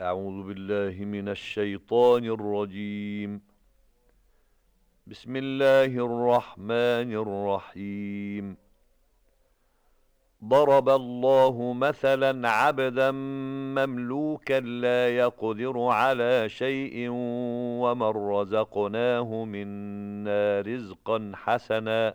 أعوذ بالله من الشيطان الرجيم. بسم الله الرحمن الرحيم. ضرب الله مثلا عبدا مملوكا لا يقدر على شيء ومن رزقناه منا رزقا حسنا.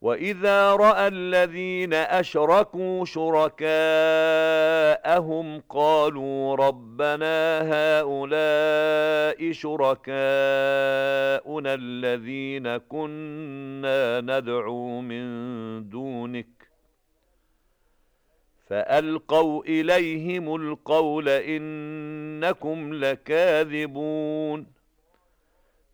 وَإِذَا رَأَى الَّذِينَ أَشْرَكُوا شُرَكَاءَهُمْ قَالُوا رَبَّنَا هَؤُلَاءِ شُرَكَاؤُنَا الَّذِينَ كُنَّا نَدْعُو مِن دُونِكَ فَأَلْقَوْا إِلَيْهِمُ الْقَوْلَ إِنَّكُمْ لَكَاذِبُونَ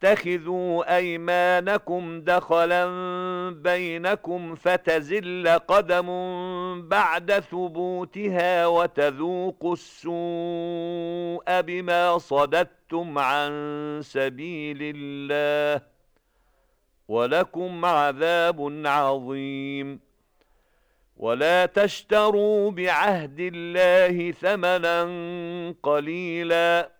تتخذوا أيمانكم دخلا بينكم فتزل قدم بعد ثبوتها وتذوقوا السوء بما صددتم عن سبيل الله ولكم عذاب عظيم. ولا تشتروا بعهد الله ثمنا قليلاً.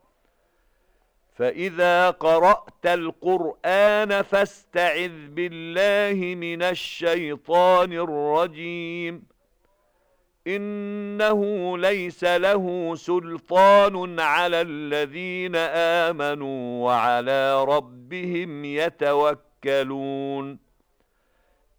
فإذا قرأت القرآن فاستعذ بالله من الشيطان الرجيم إنه ليس له سلطان على الذين آمنوا وعلى ربهم يتوكلون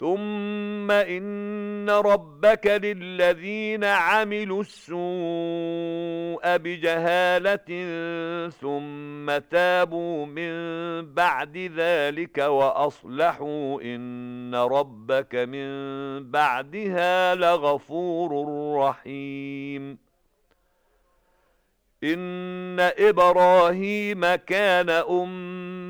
ثم إن ربك للذين عملوا السوء بجهالة ثم تابوا من بعد ذلك وأصلحوا إن ربك من بعدها لغفور رحيم إن إبراهيم كان أمة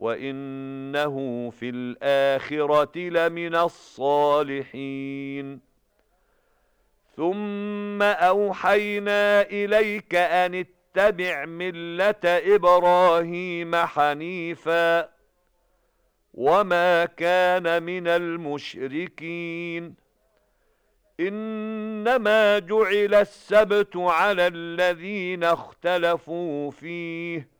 وإنه في الآخرة لمن الصالحين ثم أوحينا إليك أن اتبع ملة إبراهيم حنيفا وما كان من المشركين إنما جعل السبت على الذين اختلفوا فيه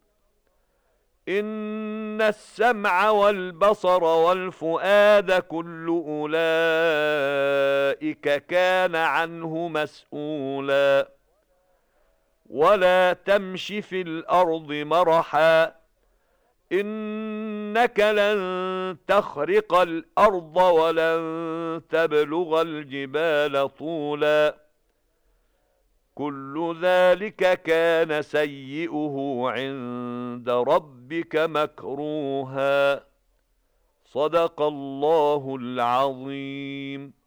إن السمع والبصر والفؤاد كل أولئك كان عنه مسؤولا. ولا تمش في الأرض مرحا. إنك لن تخرق الأرض ولن تبلغ الجبال طولا. كل ذلك كان سيئه عند ربك مكروها. صدق الله العظيم.